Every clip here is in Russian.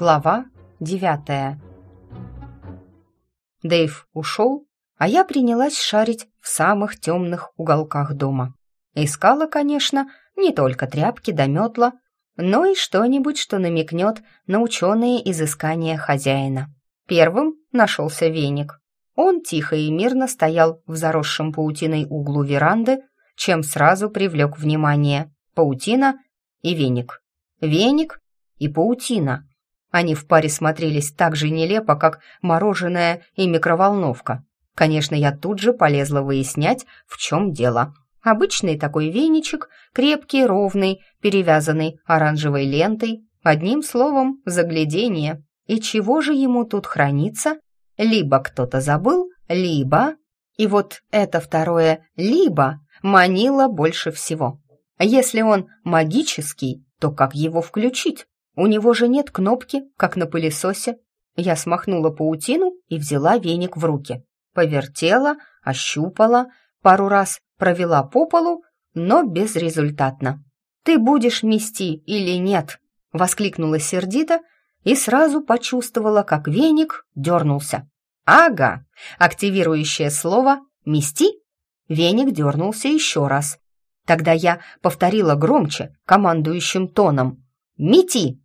Глава девятая. Дэйв ушел, а я принялась шарить в самых темных уголках дома. Искала, конечно, не только тряпки да метла, но и что-нибудь, что намекнет на ученые изыскания хозяина. Первым нашелся веник. Он тихо и мирно стоял в заросшем паутиной углу веранды, чем сразу привлек внимание. Паутина и веник. Веник и паутина. Они в паре смотрелись так же нелепо, как мороженое и микроволновка. Конечно, я тут же полезла выяснять, в чем дело. Обычный такой веничек, крепкий, ровный, перевязанный оранжевой лентой. Одним словом, заглядение. И чего же ему тут хранится? Либо кто-то забыл, либо... И вот это второе «либо» манило больше всего. Если он магический, то как его включить? У него же нет кнопки, как на пылесосе. Я смахнула паутину и взяла веник в руки. Повертела, ощупала, пару раз провела по полу, но безрезультатно. «Ты будешь мести или нет?» — воскликнула сердито и сразу почувствовала, как веник дернулся. «Ага!» — активирующее слово «мести» веник дернулся еще раз. Тогда я повторила громче, командующим тоном. «Мети!»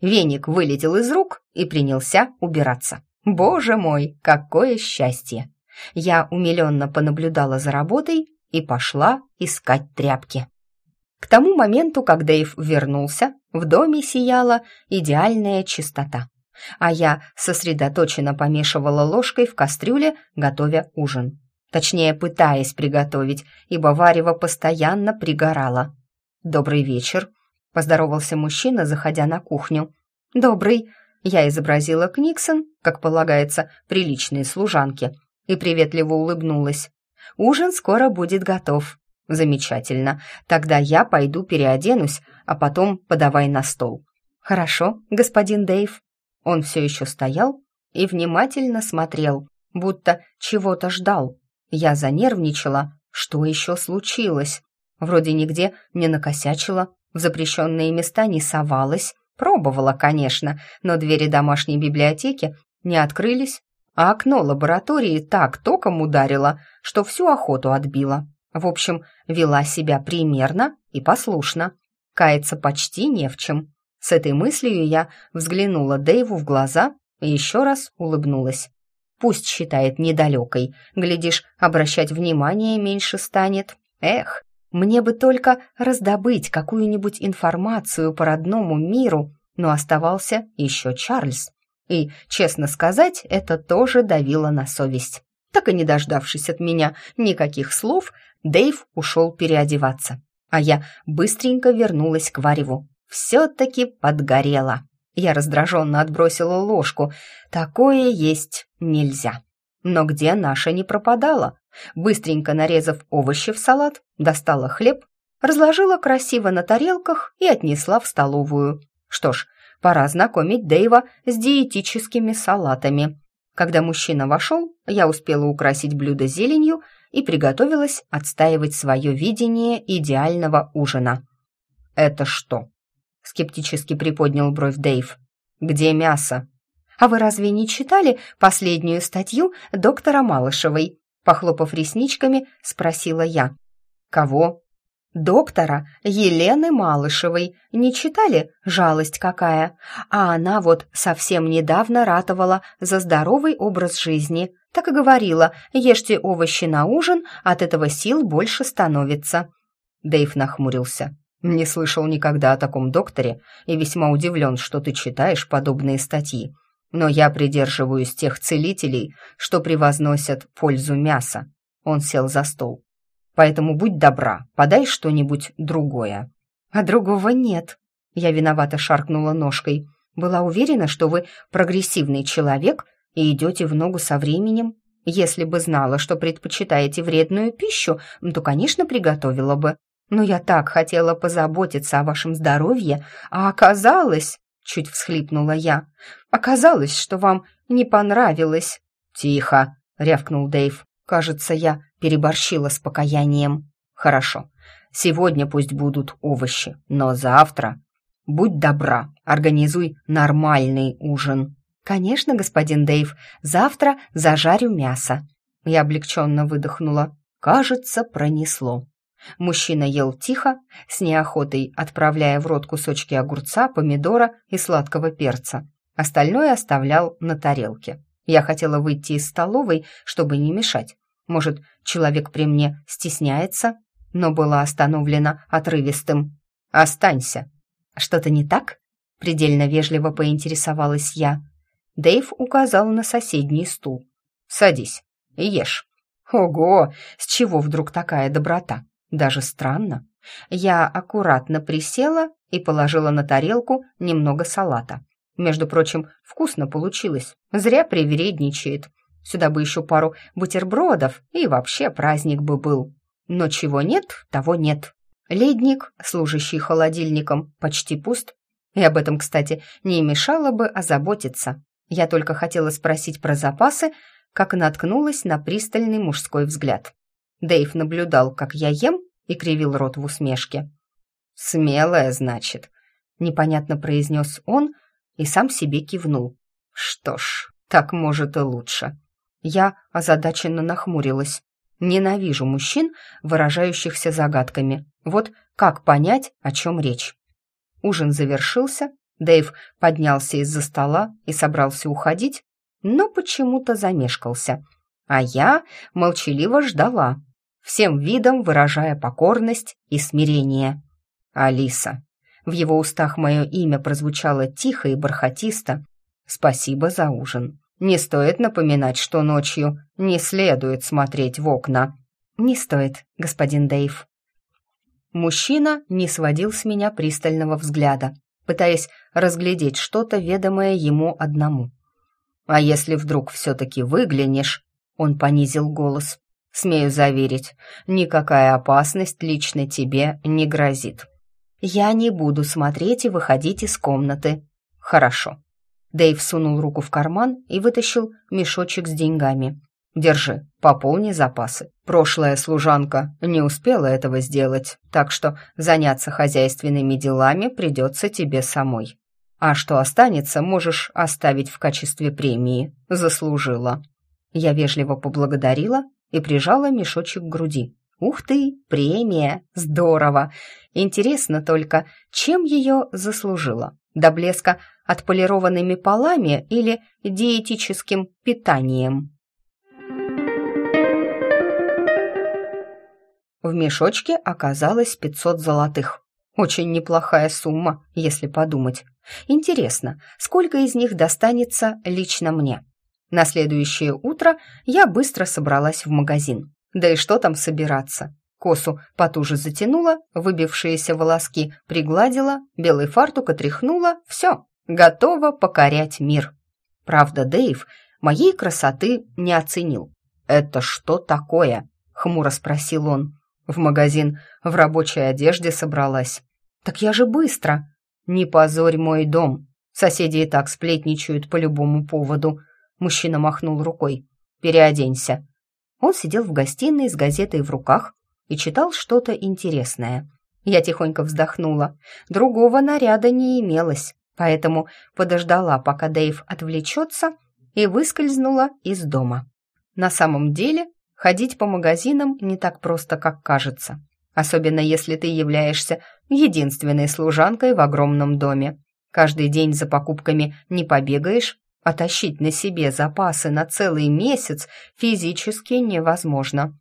Веник вылетел из рук и принялся убираться. «Боже мой, какое счастье!» Я умиленно понаблюдала за работой и пошла искать тряпки. К тому моменту, как Дэйв вернулся, в доме сияла идеальная чистота, а я сосредоточенно помешивала ложкой в кастрюле, готовя ужин. Точнее, пытаясь приготовить, ибо варево постоянно пригорало. «Добрый вечер», — поздоровался мужчина, заходя на кухню. «Добрый», — я изобразила Книксон, как полагается, приличные служанки, и приветливо улыбнулась. «Ужин скоро будет готов». «Замечательно. Тогда я пойду переоденусь, а потом подавай на стол». «Хорошо, господин Дэйв». Он все еще стоял и внимательно смотрел, будто чего-то ждал. Я занервничала. Что еще случилось? Вроде нигде не накосячила, в запрещенные места не совалась. Пробовала, конечно, но двери домашней библиотеки не открылись, а окно лаборатории так током ударило, что всю охоту отбило. В общем, вела себя примерно и послушно. Каяться почти не в чем. С этой мыслью я взглянула Дэйву в глаза и еще раз улыбнулась. Пусть считает недалекой. Глядишь, обращать внимание меньше станет. Эх, мне бы только раздобыть какую-нибудь информацию по родному миру, но оставался еще Чарльз. И, честно сказать, это тоже давило на совесть. Так и не дождавшись от меня никаких слов, Дэйв ушел переодеваться. А я быстренько вернулась к Вареву. Все-таки подгорела. Я раздраженно отбросила ложку. Такое есть нельзя. Но где наша не пропадала? Быстренько нарезав овощи в салат, достала хлеб, разложила красиво на тарелках и отнесла в столовую. Что ж, пора знакомить Дэйва с диетическими салатами. Когда мужчина вошел, я успела украсить блюдо зеленью и приготовилась отстаивать свое видение идеального ужина. «Это что?» скептически приподнял бровь Дэйв. «Где мясо?» «А вы разве не читали последнюю статью доктора Малышевой?» Похлопав ресничками, спросила я. «Кого?» «Доктора Елены Малышевой. Не читали? Жалость какая. А она вот совсем недавно ратовала за здоровый образ жизни. Так и говорила, ешьте овощи на ужин, от этого сил больше становится». Дэйв нахмурился. Не слышал никогда о таком докторе и весьма удивлен, что ты читаешь подобные статьи. Но я придерживаюсь тех целителей, что превозносят пользу мяса. Он сел за стол. Поэтому будь добра, подай что-нибудь другое. А другого нет. Я виновато шаркнула ножкой. Была уверена, что вы прогрессивный человек и идете в ногу со временем. Если бы знала, что предпочитаете вредную пищу, то, конечно, приготовила бы. Но я так хотела позаботиться о вашем здоровье, а оказалось...» Чуть всхлипнула я. «Оказалось, что вам не понравилось». «Тихо!» — рявкнул Дэйв. «Кажется, я переборщила с покаянием». «Хорошо. Сегодня пусть будут овощи, но завтра...» будь добра, организуй нормальный ужин». «Конечно, господин Дэйв, завтра зажарю мясо». Я облегченно выдохнула. Кажется, пронесло. Мужчина ел тихо, с неохотой отправляя в рот кусочки огурца, помидора и сладкого перца. Остальное оставлял на тарелке. Я хотела выйти из столовой, чтобы не мешать. Может, человек при мне стесняется, но была остановлена отрывистым. «Останься». «Что-то не так?» Предельно вежливо поинтересовалась я. Дэйв указал на соседний стул. «Садись и ешь». «Ого! С чего вдруг такая доброта? Даже странно». Я аккуратно присела и положила на тарелку немного салата. Между прочим, вкусно получилось. Зря привередничает. Сюда бы еще пару бутербродов, и вообще праздник бы был. Но чего нет, того нет. Ледник, служащий холодильником, почти пуст. И об этом, кстати, не мешало бы озаботиться. Я только хотела спросить про запасы, как наткнулась на пристальный мужской взгляд. Дэйв наблюдал, как я ем, и кривил рот в усмешке. «Смелая, значит», — непонятно произнес он, и сам себе кивнул. Что ж, так может и лучше. Я озадаченно нахмурилась. Ненавижу мужчин, выражающихся загадками. Вот как понять, о чем речь? Ужин завершился, Дэйв поднялся из-за стола и собрался уходить, но почему-то замешкался. А я молчаливо ждала, всем видом выражая покорность и смирение. «Алиса, в его устах мое имя прозвучало тихо и бархатисто. «Спасибо за ужин. Не стоит напоминать, что ночью не следует смотреть в окна». «Не стоит, господин Дэйв». Мужчина не сводил с меня пристального взгляда, пытаясь разглядеть что-то, ведомое ему одному. «А если вдруг все-таки выглянешь?» Он понизил голос. «Смею заверить, никакая опасность лично тебе не грозит. «Я не буду смотреть и выходить из комнаты». «Хорошо». Дэйв сунул руку в карман и вытащил мешочек с деньгами. «Держи, пополни запасы. Прошлая служанка не успела этого сделать, так что заняться хозяйственными делами придется тебе самой. А что останется, можешь оставить в качестве премии. Заслужила». Я вежливо поблагодарила и прижала мешочек к груди. Ух ты, премия! Здорово! Интересно только, чем ее заслужила? До блеска отполированными полами или диетическим питанием? В мешочке оказалось 500 золотых. Очень неплохая сумма, если подумать. Интересно, сколько из них достанется лично мне? На следующее утро я быстро собралась в магазин. Да и что там собираться? Косу потуже затянула, выбившиеся волоски пригладила, белый фартук отряхнула, все, готова покорять мир. Правда, Дэйв моей красоты не оценил. «Это что такое?» — хмуро спросил он. В магазин в рабочей одежде собралась. «Так я же быстро!» «Не позорь мой дом!» Соседи и так сплетничают по любому поводу. Мужчина махнул рукой. «Переоденься. Он сидел в гостиной с газетой в руках и читал что-то интересное. Я тихонько вздохнула. Другого наряда не имелось, поэтому подождала, пока Дэйв отвлечется, и выскользнула из дома. На самом деле, ходить по магазинам не так просто, как кажется. Особенно если ты являешься единственной служанкой в огромном доме. Каждый день за покупками не побегаешь, а тащить на себе запасы на целый месяц физически невозможно.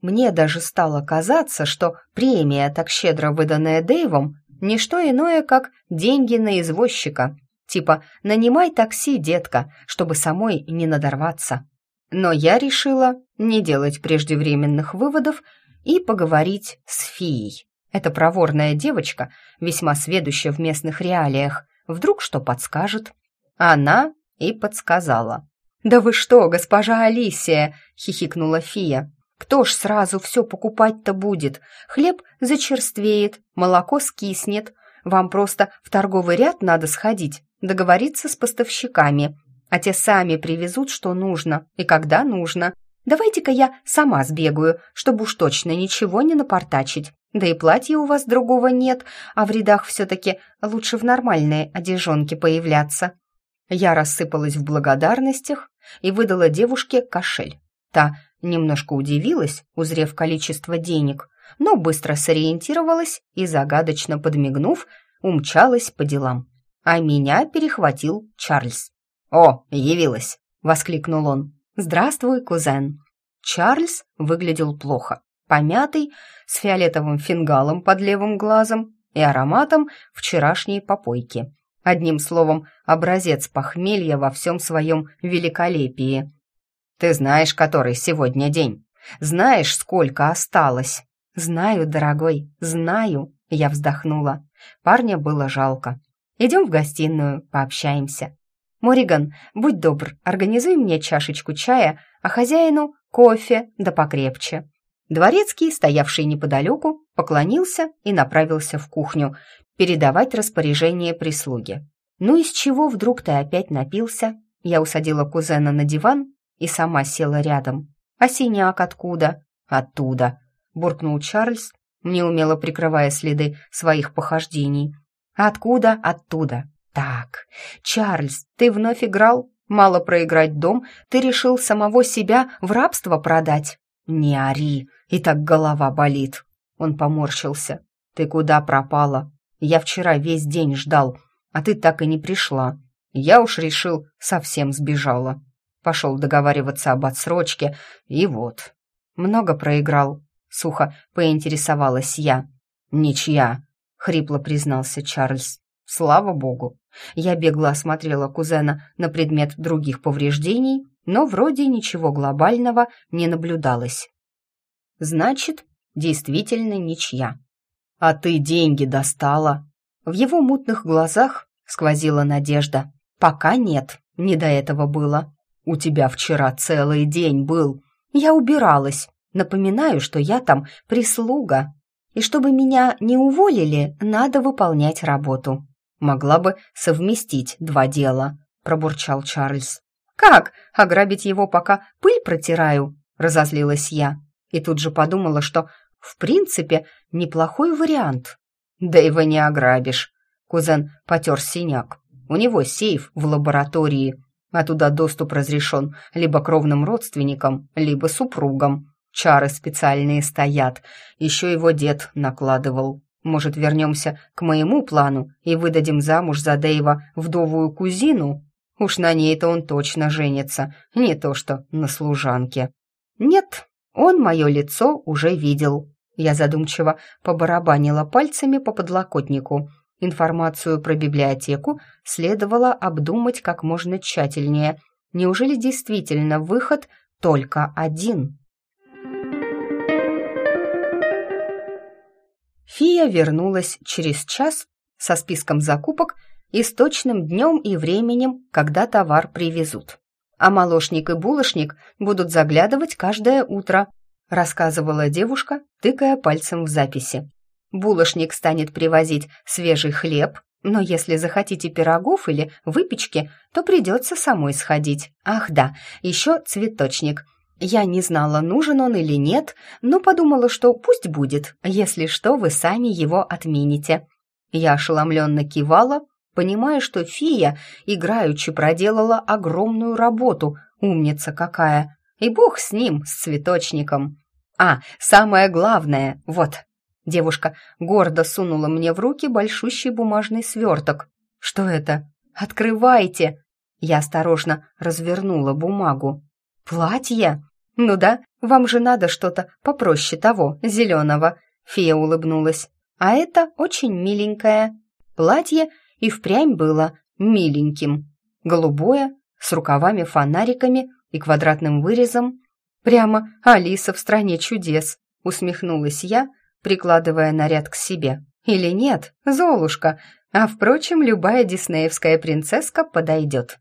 Мне даже стало казаться, что премия, так щедро выданная Дэйвом, не что иное, как деньги на извозчика. Типа «нанимай такси, детка», чтобы самой не надорваться. Но я решила не делать преждевременных выводов и поговорить с Фией. Эта проворная девочка, весьма сведущая в местных реалиях, вдруг что подскажет. Она и подсказала. «Да вы что, госпожа Алисия!» — хихикнула фия. «Кто ж сразу все покупать-то будет? Хлеб зачерствеет, молоко скиснет. Вам просто в торговый ряд надо сходить, договориться с поставщиками, а те сами привезут, что нужно и когда нужно. Давайте-ка я сама сбегаю, чтобы уж точно ничего не напортачить. Да и платья у вас другого нет, а в рядах все-таки лучше в нормальной одежонке появляться». Я рассыпалась в благодарностях и выдала девушке кошель. Та немножко удивилась, узрев количество денег, но быстро сориентировалась и, загадочно подмигнув, умчалась по делам. А меня перехватил Чарльз. «О, явилась!» — воскликнул он. «Здравствуй, кузен!» Чарльз выглядел плохо, помятый, с фиолетовым фингалом под левым глазом и ароматом вчерашней попойки. Одним словом, образец похмелья во всем своем великолепии. «Ты знаешь, который сегодня день? Знаешь, сколько осталось?» «Знаю, дорогой, знаю», — я вздохнула. Парня было жалко. «Идем в гостиную, пообщаемся». «Мориган, будь добр, организуй мне чашечку чая, а хозяину кофе, да покрепче». Дворецкий, стоявший неподалеку, поклонился и направился в кухню передавать распоряжение прислуги. «Ну из чего вдруг ты опять напился?» Я усадила кузена на диван и сама села рядом. «А синяк откуда?» «Оттуда», — буркнул Чарльз, неумело прикрывая следы своих похождений. «Откуда? Оттуда. Так, Чарльз, ты вновь играл? Мало проиграть дом, ты решил самого себя в рабство продать? Не ори, и так голова болит». Он поморщился. «Ты куда пропала? Я вчера весь день ждал, а ты так и не пришла. Я уж решил, совсем сбежала. Пошел договариваться об отсрочке, и вот. Много проиграл. Сухо поинтересовалась я. «Ничья», — хрипло признался Чарльз. «Слава богу». Я бегло осмотрела кузена на предмет других повреждений, но вроде ничего глобального не наблюдалось. «Значит, действительно ничья». «А ты деньги достала?» В его мутных глазах сквозила надежда. «Пока нет, не до этого было. У тебя вчера целый день был. Я убиралась, Напоминаю, что я там прислуга, и чтобы меня не уволили, надо выполнять работу. Могла бы совместить два дела, пробурчал Чарльз. Как? Ограбить его, пока пыль протираю? Разозлилась я. И тут же подумала, что, в принципе, неплохой вариант. Да его не ограбишь. Кузен потер синяк. У него сейф в лаборатории, а туда доступ разрешен либо кровным родственникам, либо супругам. Чары специальные стоят. Еще его дед накладывал. Может, вернемся к моему плану и выдадим замуж за Дэйва вдовую кузину? Уж на ней-то он точно женится, не то что на служанке. Нет, он мое лицо уже видел. Я задумчиво побарабанила пальцами по подлокотнику. Информацию про библиотеку следовало обдумать как можно тщательнее. Неужели действительно выход только один? Фия вернулась через час со списком закупок и с точным днем и временем, когда товар привезут. А молочник и булочник будут заглядывать каждое утро, рассказывала девушка, тыкая пальцем в записи. Булочник станет привозить свежий хлеб, но если захотите пирогов или выпечки, то придется самой сходить. Ах да, еще цветочник. Я не знала, нужен он или нет, но подумала, что пусть будет, если что, вы сами его отмените. Я ошеломленно кивала, понимая, что фия, играючи, проделала огромную работу, умница какая. И бог с ним, с цветочником. А, самое главное, вот. Девушка гордо сунула мне в руки большущий бумажный сверток. Что это? Открывайте! Я осторожно развернула бумагу. Платье? «Ну да, вам же надо что-то попроще того, зеленого», — фея улыбнулась. «А это очень миленькое». Платье и впрямь было миленьким. Голубое, с рукавами-фонариками и квадратным вырезом. Прямо Алиса в стране чудес, усмехнулась я, прикладывая наряд к себе. Или нет, Золушка, а, впрочем, любая диснеевская принцесска подойдет.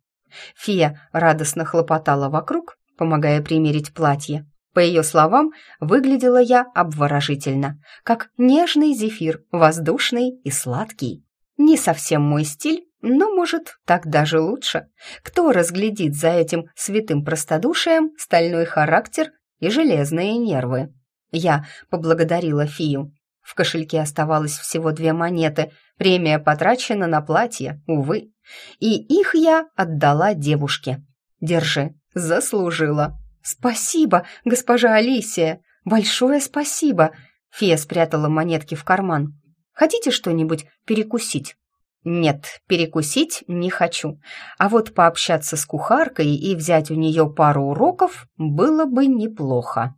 Фия радостно хлопотала вокруг, помогая примерить платье. По ее словам, выглядела я обворожительно, как нежный зефир, воздушный и сладкий. Не совсем мой стиль, но, может, так даже лучше. Кто разглядит за этим святым простодушием стальной характер и железные нервы? Я поблагодарила Фию. В кошельке оставалось всего две монеты, премия потрачена на платье, увы. И их я отдала девушке. Держи, заслужила. Спасибо, госпожа Алисия, большое спасибо. Фия спрятала монетки в карман. Хотите что-нибудь перекусить? Нет, перекусить не хочу. А вот пообщаться с кухаркой и взять у нее пару уроков было бы неплохо.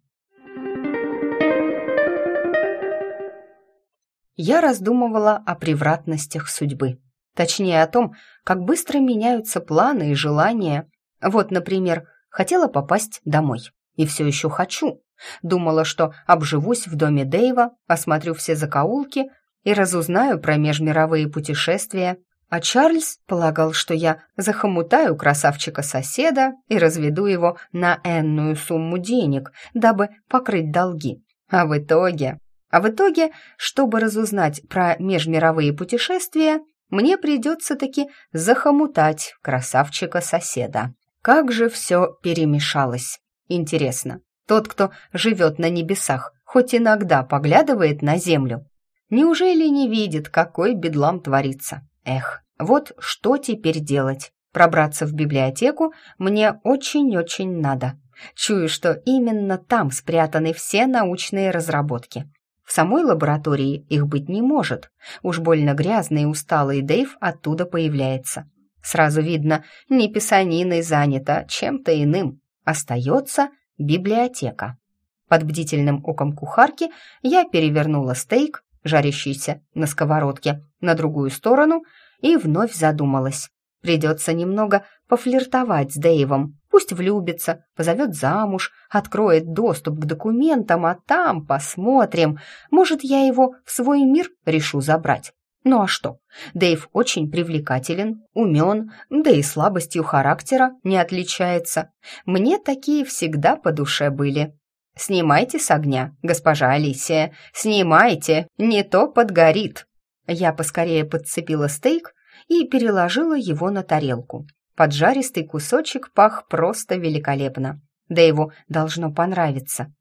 Я раздумывала о превратностях судьбы. Точнее, о том, как быстро меняются планы и желания. Вот, например, хотела попасть домой. И все еще хочу. Думала, что обживусь в доме Дэйва, осмотрю все закоулки – и разузнаю про межмировые путешествия. А Чарльз полагал, что я захомутаю красавчика-соседа и разведу его на энную сумму денег, дабы покрыть долги. А в итоге... А в итоге, чтобы разузнать про межмировые путешествия, мне придется таки захомутать красавчика-соседа. Как же все перемешалось. Интересно, тот, кто живет на небесах, хоть иногда поглядывает на землю, Неужели не видит, какой бедлам творится? Эх, вот что теперь делать? Пробраться в библиотеку мне очень-очень надо. Чую, что именно там спрятаны все научные разработки. В самой лаборатории их быть не может. Уж больно грязный и усталый Дэйв оттуда появляется. Сразу видно, не писаниной занято, чем-то иным. Остается библиотека. Под бдительным оком кухарки я перевернула стейк, жарящийся на сковородке, на другую сторону и вновь задумалась. Придется немного пофлиртовать с Дэйвом. Пусть влюбится, позовет замуж, откроет доступ к документам, а там посмотрим. Может, я его в свой мир решу забрать. Ну а что? Дэйв очень привлекателен, умен, да и слабостью характера не отличается. Мне такие всегда по душе были. «Снимайте с огня, госпожа Алисия, снимайте, не то подгорит». Я поскорее подцепила стейк и переложила его на тарелку. Поджаристый кусочек пах просто великолепно. Его должно понравиться.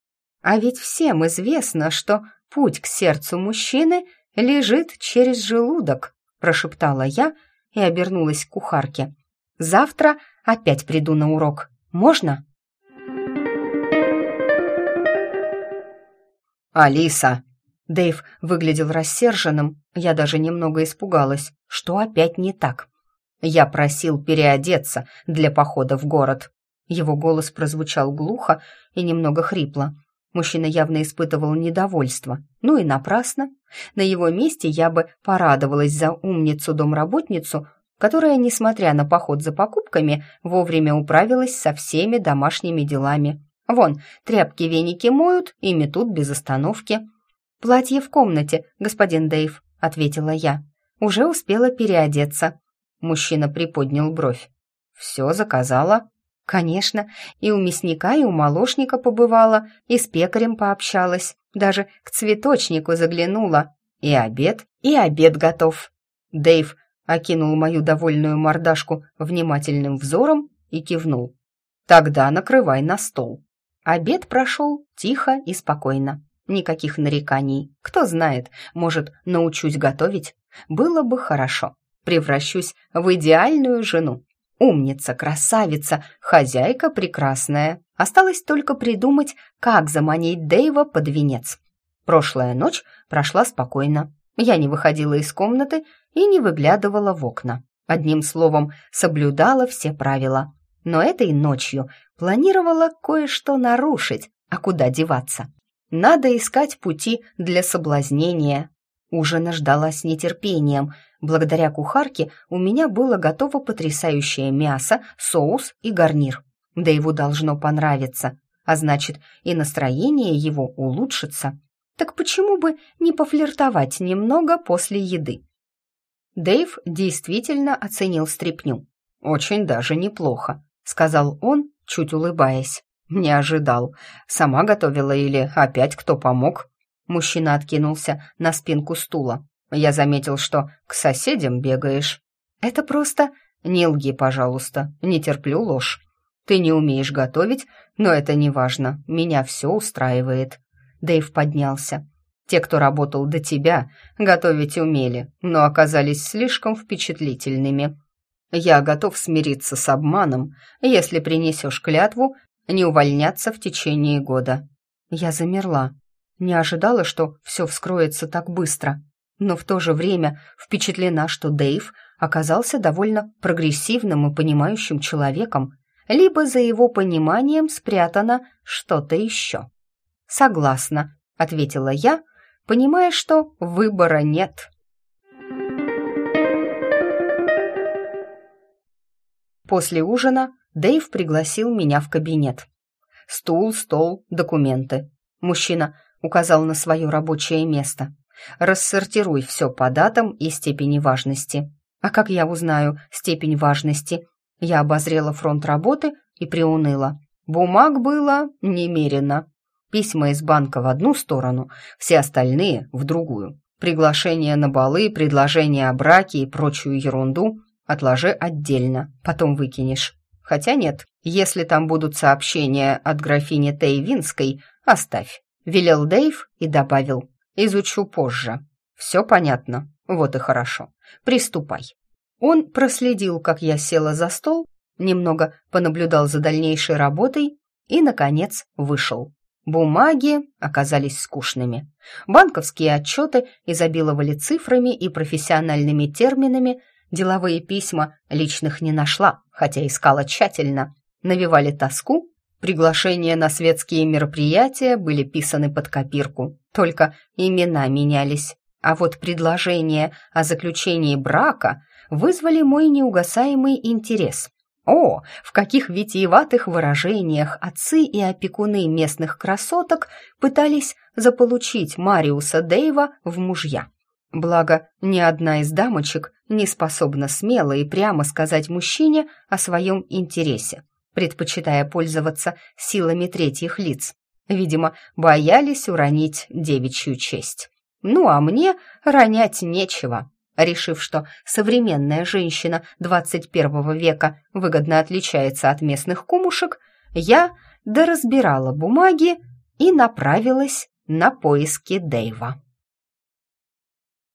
А ведь всем известно, что путь к сердцу мужчины лежит через желудок, прошептала я и обернулась к кухарке. Завтра опять приду на урок. Можно? «Алиса!» Дэйв выглядел рассерженным. Я даже немного испугалась, что опять не так. «Я просил переодеться для похода в город». Его голос прозвучал глухо и немного хрипло. Мужчина явно испытывал недовольство. Ну и напрасно. На его месте я бы порадовалась за умницу-домработницу, которая, несмотря на поход за покупками, вовремя управилась со всеми домашними делами. Вон, тряпки-веники моют и метут без остановки. «Платье в комнате, господин Дэйв», — ответила я. «Уже успела переодеться». Мужчина приподнял бровь. «Все заказала?» «Конечно, и у мясника, и у молочника побывала, и с пекарем пообщалась, даже к цветочнику заглянула. И обед, и обед готов». Дэйв окинул мою довольную мордашку внимательным взором и кивнул. «Тогда накрывай на стол». Обед прошел тихо и спокойно. Никаких нареканий. Кто знает, может, научусь готовить. Было бы хорошо. Превращусь в идеальную жену. Умница, красавица, хозяйка прекрасная. Осталось только придумать, как заманить Дэйва под венец. Прошлая ночь прошла спокойно. Я не выходила из комнаты и не выглядывала в окна. Одним словом, соблюдала все правила. Но этой ночью планировала кое-что нарушить, а куда деваться? Надо искать пути для соблазнения. Ужина ждала с нетерпением. Благодаря кухарке у меня было готово потрясающее мясо, соус и гарнир. Да его должно понравиться, а значит и настроение его улучшится. Так почему бы не пофлиртовать немного после еды? Дэйв действительно оценил стряпню. Очень даже неплохо. — сказал он, чуть улыбаясь. «Не ожидал. Сама готовила или опять кто помог?» Мужчина откинулся на спинку стула. «Я заметил, что к соседям бегаешь». «Это просто...» «Не лги, пожалуйста, не терплю ложь. Ты не умеешь готовить, но это не важно, меня все устраивает». Дэйв поднялся. Те, кто работал до тебя, готовить умели, но оказались слишком впечатлительными. Я готов смириться с обманом, если принесешь клятву не увольняться в течение года». Я замерла. Не ожидала, что все вскроется так быстро, но в то же время впечатлена, что Дэйв оказался довольно прогрессивным и понимающим человеком, либо за его пониманием спрятано что-то еще. «Согласна», — ответила я, понимая, что выбора нет. После ужина Дэйв пригласил меня в кабинет. Стул, стол, документы. Мужчина указал на свое рабочее место. Рассортируй все по датам и степени важности. А как я узнаю степень важности? Я обозрела фронт работы и приуныла. Бумаг было немерено. Письма из банка в одну сторону, все остальные в другую. Приглашения на балы, предложения о браке и прочую ерунду отложи отдельно, потом выкинешь. Хотя нет, если там будут сообщения от графини Тейвинской, оставь. Велел Дэйв и добавил. Изучу позже. Все понятно. Вот и хорошо. Приступай. Он проследил, как я села за стол, немного понаблюдал за дальнейшей работой и, наконец, вышел. Бумаги оказались скучными. Банковские отчеты изобиловали цифрами и профессиональными терминами, деловые письма личных не нашла, хотя искала тщательно, навевали тоску, приглашения на светские мероприятия были писаны под копирку, только имена менялись. А вот предложения о заключении брака вызвали мой неугасаемый интерес. О, в каких витиеватых выражениях отцы и опекуны местных красоток пытались заполучить Мариуса Дэйва в мужья. Благо, ни одна из дамочек не способна смело и прямо сказать мужчине о своем интересе, предпочитая пользоваться силами третьих лиц. Видимо, боялись уронить девичью честь. Ну а мне ронять нечего. Решив, что современная женщина 21 века выгодно отличается от местных кумушек, я доразбирала бумаги и направилась на поиски Дэйва.